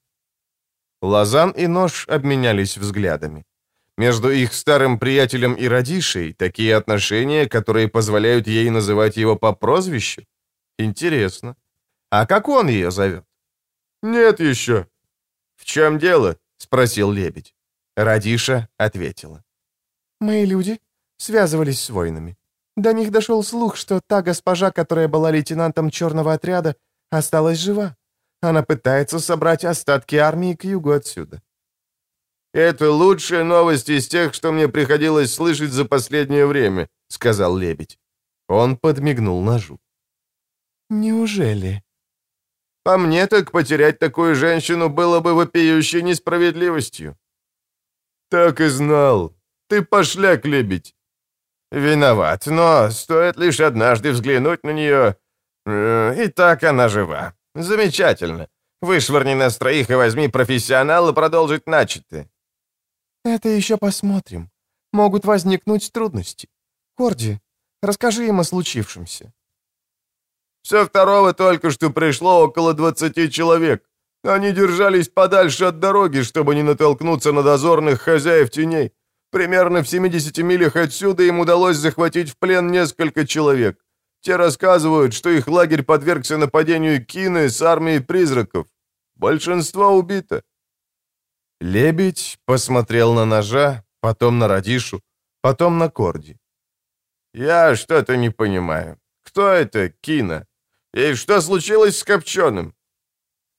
Лазан и Нож обменялись взглядами. Между их старым приятелем и Радишей такие отношения, которые позволяют ей называть его по прозвищу? Интересно. А как он ее зовет? «Нет еще». «В чем дело?» — спросил лебедь. Радиша ответила. «Мои люди связывались с воинами. До них дошел слух, что та госпожа, которая была лейтенантом черного отряда, осталась жива. Она пытается собрать остатки армии к югу отсюда. «Это лучшая новость из тех, что мне приходилось слышать за последнее время», — сказал лебедь. Он подмигнул ножу. «Неужели?» «По мне так потерять такую женщину было бы вопиющей несправедливостью». «Так и знал. Ты пошляк, лебедь». «Виноват, но стоит лишь однажды взглянуть на нее. Э, и так она жива. Замечательно. Вышвырни нас троих и возьми профессионала продолжить начатое». «Это еще посмотрим. Могут возникнуть трудности. Корди, расскажи им о случившемся». «Со второго только что пришло около 20 человек. Они держались подальше от дороги, чтобы не натолкнуться на дозорных хозяев теней. Примерно в 70 милях отсюда им удалось захватить в плен несколько человек. Те рассказывают, что их лагерь подвергся нападению Кины с армией призраков. Большинство убито. Лебедь посмотрел на ножа, потом на Радишу, потом на Корди. «Я что-то не понимаю. Кто это Кина? И что случилось с Копченым?»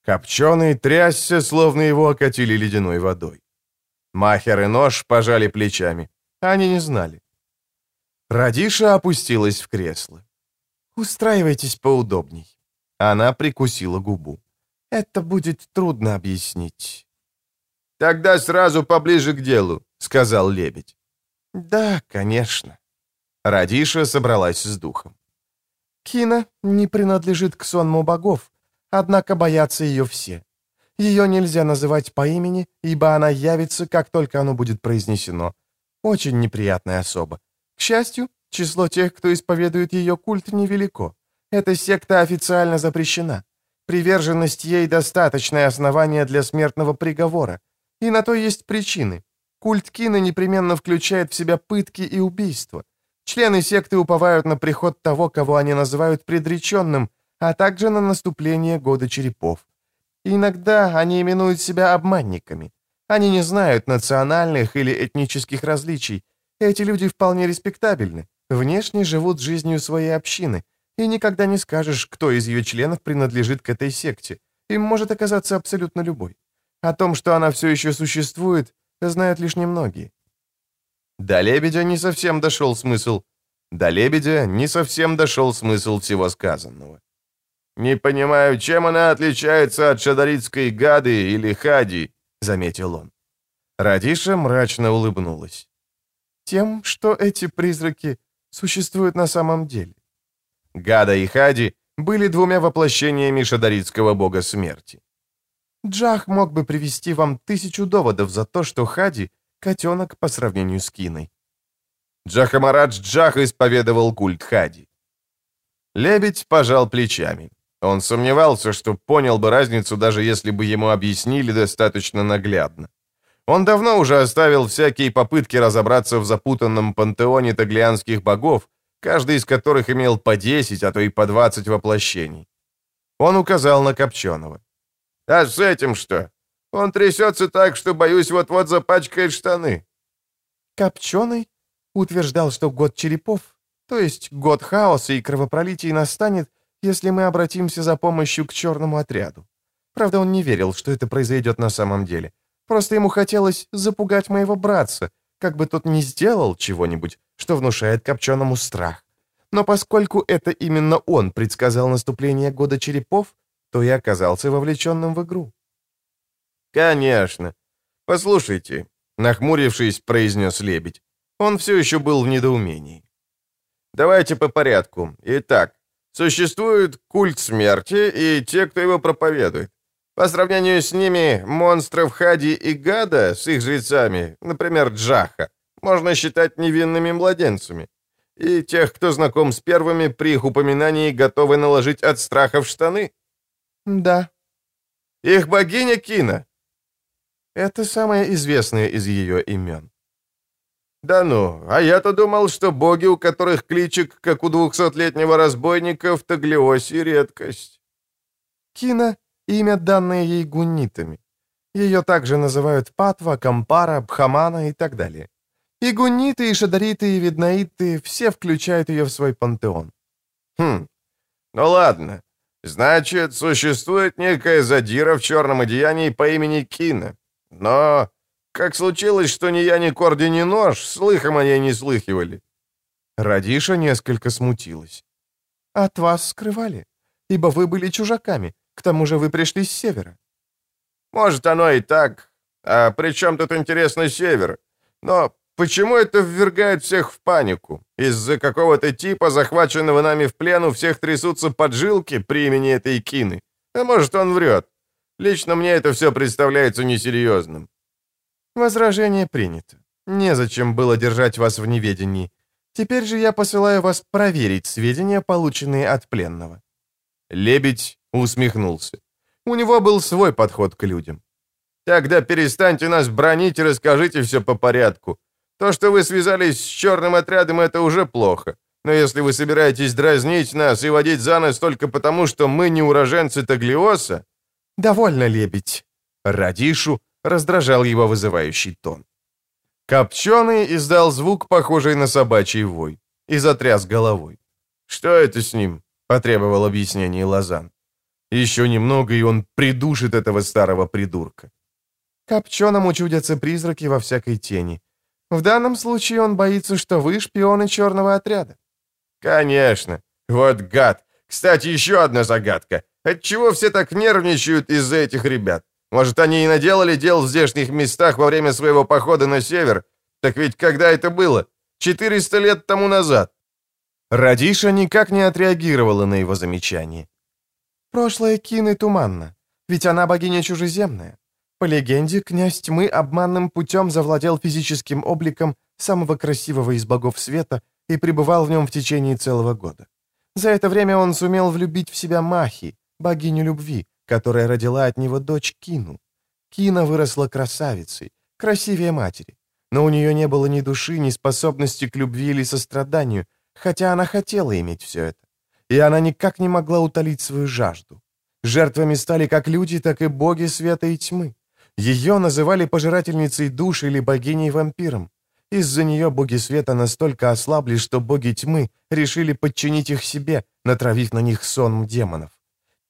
Копченый трясся, словно его окатили ледяной водой. Махер и нож пожали плечами. Они не знали. Радиша опустилась в кресло. «Устраивайтесь поудобней». Она прикусила губу. «Это будет трудно объяснить». «Тогда сразу поближе к делу», — сказал лебедь. «Да, конечно». Радиша собралась с духом. «Кина не принадлежит к сонму богов, однако боятся ее все. Ее нельзя называть по имени, ибо она явится, как только оно будет произнесено. Очень неприятная особа. К счастью, число тех, кто исповедует ее культ, невелико. Эта секта официально запрещена. Приверженность ей достаточное основание для смертного приговора. И на то есть причины. Культ Кина непременно включает в себя пытки и убийства. Члены секты уповают на приход того, кого они называют предреченным, а также на наступление года черепов. Иногда они именуют себя обманниками. Они не знают национальных или этнических различий. Эти люди вполне респектабельны, внешне живут жизнью своей общины, и никогда не скажешь, кто из ее членов принадлежит к этой секте. Им может оказаться абсолютно любой. О том, что она все еще существует, знают лишь немногие. До лебедя не совсем дошел смысл. До лебедя не совсем дошел смысл всего сказанного. «Не понимаю, чем она отличается от шадаритской гады или хади», — заметил он. Радиша мрачно улыбнулась. «Тем, что эти призраки существуют на самом деле». Гада и Хади были двумя воплощениями шадаритского бога смерти. Джах мог бы привести вам тысячу доводов за то, что Хади — котенок по сравнению с Киной. Джахамарадж Джах исповедовал культ Хади. Лебедь пожал плечами. Он сомневался, что понял бы разницу, даже если бы ему объяснили достаточно наглядно. Он давно уже оставил всякие попытки разобраться в запутанном пантеоне таглианских богов, каждый из которых имел по 10, а то и по 20 воплощений. Он указал на Копченого. «А с этим что? Он трясется так, что, боюсь, вот-вот запачкает штаны». Копченый утверждал, что год черепов, то есть год хаоса и кровопролитий настанет, если мы обратимся за помощью к черному отряду. Правда, он не верил, что это произойдет на самом деле. Просто ему хотелось запугать моего братца, как бы тот не сделал чего-нибудь, что внушает Копченому страх. Но поскольку это именно он предсказал наступление года черепов, то и оказался вовлеченным в игру. «Конечно. Послушайте», — нахмурившись, произнес лебедь. Он все еще был в недоумении. «Давайте по порядку. Итак, Существует культ смерти и те, кто его проповедует. По сравнению с ними, монстров Хади и Гада с их жрецами, например, Джаха, можно считать невинными младенцами. И тех, кто знаком с первыми, при их упоминании готовы наложить от страха в штаны. Да. Их богиня Кина. Это самое известное из ее имен. Да ну, а я-то думал, что боги, у которых кличек, как у двухсотлетнего разбойника, в Таглиосе редкость. Кина — имя, данное ей гуннитами. Ее также называют Патва, Кампара, Бхамана и так далее. И гунниты, и шадариты, и виднаиты все включают ее в свой пантеон. Хм, ну ладно. Значит, существует некая задира в черном одеянии по имени Кина. Но как случилось, что ни я, ни Корди, ни Нож слыхом о ней не слыхивали?» Радиша несколько смутилась. «От вас скрывали, ибо вы были чужаками, к тому же вы пришли с севера». «Может, оно и так. А при чем тут, интересно, север? Но почему это ввергает всех в панику? Из-за какого-то типа, захваченного нами в плен, у всех трясутся поджилки при имени этой Кины. А может, он врет. Лично мне это все представляется несерьезным. Возражение принято. Незачем было держать вас в неведении. Теперь же я посылаю вас проверить сведения, полученные от пленного». Лебедь усмехнулся. У него был свой подход к людям. «Тогда перестаньте нас бронить и расскажите все по порядку. То, что вы связались с черным отрядом, это уже плохо. Но если вы собираетесь дразнить нас и водить за нос только потому, что мы не уроженцы Таглиоса...» «Довольно, лебедь». Радишу раздражал его вызывающий тон. Копченый издал звук, похожий на собачий вой, и затряс головой. «Что это с ним?» — потребовал объяснений Лазан. «Еще немного, и он придушит этого старого придурка». Копченому чудятся призраки во всякой тени. В данном случае он боится, что вы шпионы черного отряда. Конечно. Вот гад. Кстати, еще одна загадка. Отчего все так нервничают из-за этих ребят? Может, они и наделали дел в здешних местах во время своего похода на север? Так ведь когда это было? 400 лет тому назад. Радиша никак не отреагировала на его замечание. Прошлое Кины туманно, ведь она богиня чужеземная. По легенде, князь тьмы обманным путем завладел физическим обликом самого красивого из богов света и пребывал в нем в течение целого года. За это время он сумел влюбить в себя Махи, богиню любви, которая родила от него дочь Кину. Кина выросла красавицей, красивее матери, но у нее не было ни души, ни способности к любви или состраданию, хотя она хотела иметь все это. И она никак не могла утолить свою жажду. Жертвами стали как люди, так и боги света и тьмы. Ее называли пожирательницей душ или богиней-вампиром. Из-за нее боги света настолько ослабли, что боги тьмы решили подчинить их себе, натравив на них сон демонов.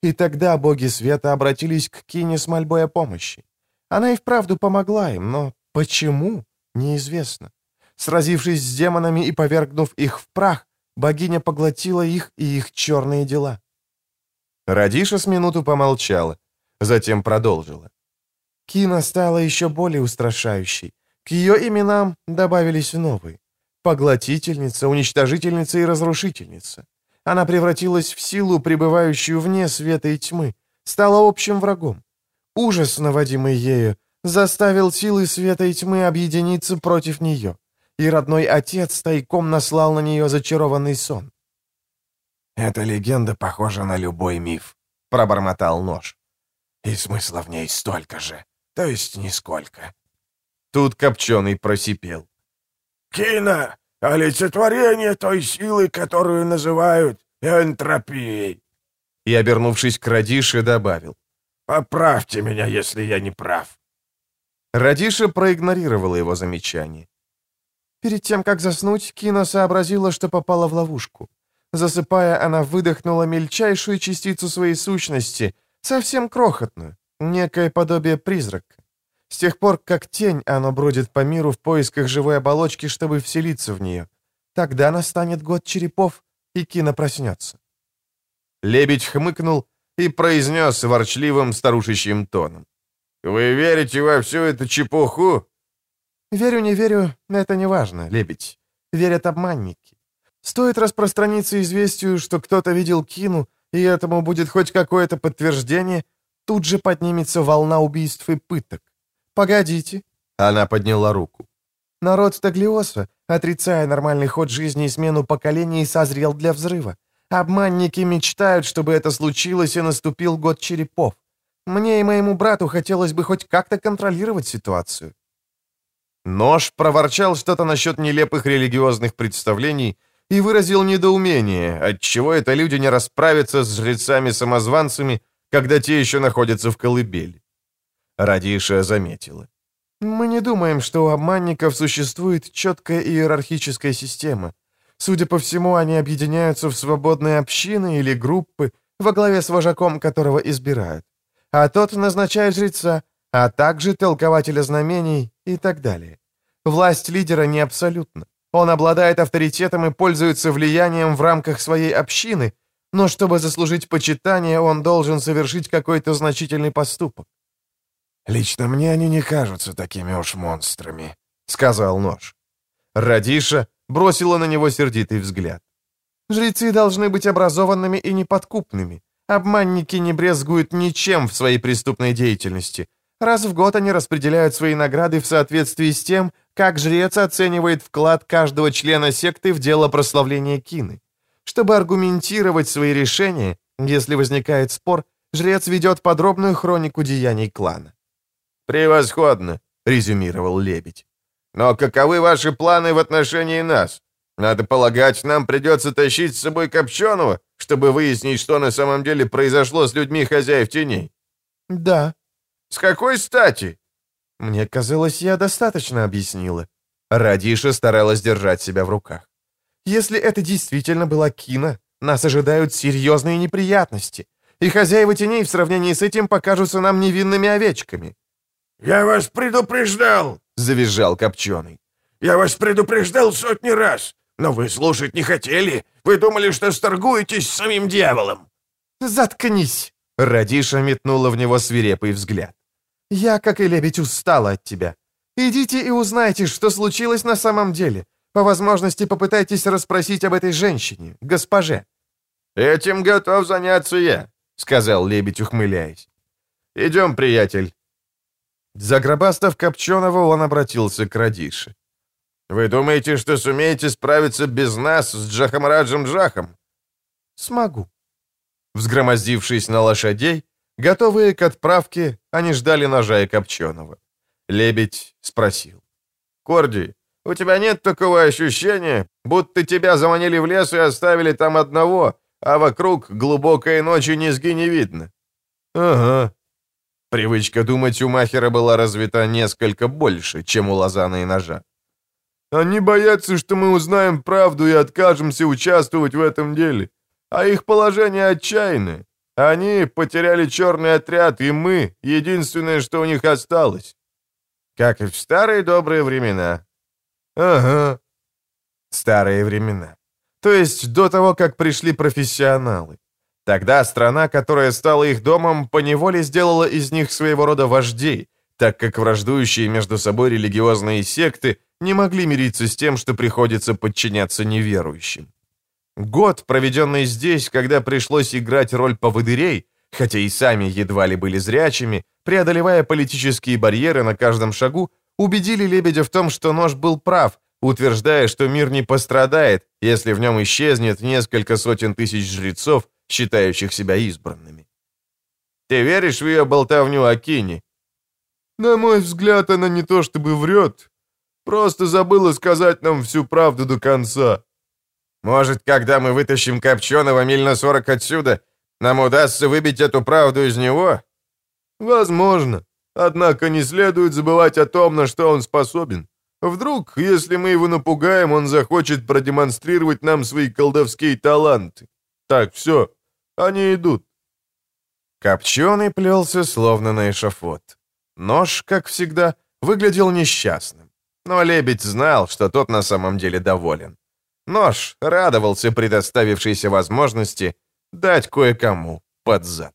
И тогда боги света обратились к Кине с мольбой о помощи. Она и вправду помогла им, но почему, неизвестно. Сразившись с демонами и повергнув их в прах, богиня поглотила их и их черные дела. Радиша с минуту помолчала, затем продолжила. Кина стала еще более устрашающей. К ее именам добавились новые. Поглотительница, уничтожительница и разрушительница. Она превратилась в силу, пребывающую вне света и тьмы, стала общим врагом. Ужас, наводимый ею, заставил силы света и тьмы объединиться против нее, и родной отец тайком наслал на нее зачарованный сон. «Эта легенда похожа на любой миф», — пробормотал нож. «И смысла в ней столько же, то есть нисколько». Тут Копченый просипел. «Кина, олицетворение той силы, которую называют энтропией». И, обернувшись к Радише, добавил. «Поправьте меня, если я не прав». Радиша проигнорировала его замечание. Перед тем, как заснуть, Кина сообразила, что попала в ловушку. Засыпая, она выдохнула мельчайшую частицу своей сущности, совсем крохотную, некое подобие призрака. С тех пор, как тень, оно бродит по миру в поисках живой оболочки, чтобы вселиться в нее. Тогда настанет год черепов, и Кина проснется. Лебедь хмыкнул и произнес ворчливым старушечьим тоном. «Вы верите во всю эту чепуху?» «Верю, не верю, это не важно, лебедь. Верят обманники. Стоит распространиться известию, что кто-то видел Кину, и этому будет хоть какое-то подтверждение, тут же поднимется волна убийств и пыток. Погодите. Она подняла руку. Народ Таглиоса, отрицая нормальный ход жизни и смену поколений, созрел для взрыва. Обманники мечтают, чтобы это случилось и наступил год черепов. Мне и моему брату хотелось бы хоть как-то контролировать ситуацию. Нож проворчал что-то насчет нелепых религиозных представлений и выразил недоумение, отчего это люди не расправятся с жрецами-самозванцами, когда те еще находятся в колыбели. Радиша заметила. «Мы не думаем, что у обманников существует четкая иерархическая система. Судя по всему, они объединяются в свободные общины или группы, во главе с вожаком которого избирают. А тот назначает жреца, а также толкователя знамений и так далее. Власть лидера не абсолютна. Он обладает авторитетом и пользуется влиянием в рамках своей общины, но чтобы заслужить почитание, он должен совершить какой-то значительный поступок. «Лично мне они не кажутся такими уж монстрами», — сказал нож. Радиша бросила на него сердитый взгляд. «Жрецы должны быть образованными и неподкупными. Обманники не брезгуют ничем в своей преступной деятельности. Раз в год они распределяют свои награды в соответствии с тем, как жрец оценивает вклад каждого члена секты в дело прославления Кины. Чтобы аргументировать свои решения, если возникает спор, жрец ведет подробную хронику деяний клана. «Превосходно», — резюмировал Лебедь. «Но каковы ваши планы в отношении нас? Надо полагать, нам придется тащить с собой Копченого, чтобы выяснить, что на самом деле произошло с людьми хозяев теней». «Да». «С какой стати?» «Мне казалось, я достаточно объяснила». Радиша старалась держать себя в руках. «Если это действительно была Кина, нас ожидают серьезные неприятности, и хозяева теней в сравнении с этим покажутся нам невинными овечками». «Я вас предупреждал!» — завизжал Копченый. «Я вас предупреждал сотни раз, но вы слушать не хотели. Вы думали, что сторгуетесь с самим дьяволом». «Заткнись!» — Радиша метнула в него свирепый взгляд. «Я, как и лебедь, устала от тебя. Идите и узнайте, что случилось на самом деле. По возможности попытайтесь расспросить об этой женщине, госпоже». «Этим готов заняться я», — сказал лебедь, ухмыляясь. «Идем, приятель». Загробастав Копченого, он обратился к Радише. «Вы думаете, что сумеете справиться без нас с Джахамраджем Джахом?» «Смогу». Взгромоздившись на лошадей, готовые к отправке, они ждали ножа и Копченого. Лебедь спросил. «Корди, у тебя нет такого ощущения, будто тебя заманили в лес и оставили там одного, а вокруг глубокой ночи низги не видно?» «Ага». Привычка думать у Махера была развита несколько больше, чем у Лозана и Ножа. Они боятся, что мы узнаем правду и откажемся участвовать в этом деле. А их положение отчаянное. Они потеряли черный отряд, и мы — единственное, что у них осталось. Как и в старые добрые времена. Ага. Старые времена. То есть до того, как пришли профессионалы. Тогда страна, которая стала их домом, поневоле сделала из них своего рода вождей, так как враждующие между собой религиозные секты не могли мириться с тем, что приходится подчиняться неверующим. Год, проведенный здесь, когда пришлось играть роль поводырей, хотя и сами едва ли были зрячими, преодолевая политические барьеры на каждом шагу, убедили Лебедя в том, что нож был прав, утверждая, что мир не пострадает, если в нем исчезнет несколько сотен тысяч жрецов, считающих себя избранными. «Ты веришь в ее болтовню о Кине?» «На мой взгляд, она не то чтобы врет, Просто забыла сказать нам всю правду до конца». «Может, когда мы вытащим Копченого миль на сорок отсюда, нам удастся выбить эту правду из него?» «Возможно. Однако не следует забывать о том, на что он способен. Вдруг, если мы его напугаем, он захочет продемонстрировать нам свои колдовские таланты. Так, все, они идут». Копченый плелся словно на эшафот. Нож, как всегда, выглядел несчастным. Но лебедь знал, что тот на самом деле доволен. Нож радовался предоставившейся возможности дать кое-кому под зад.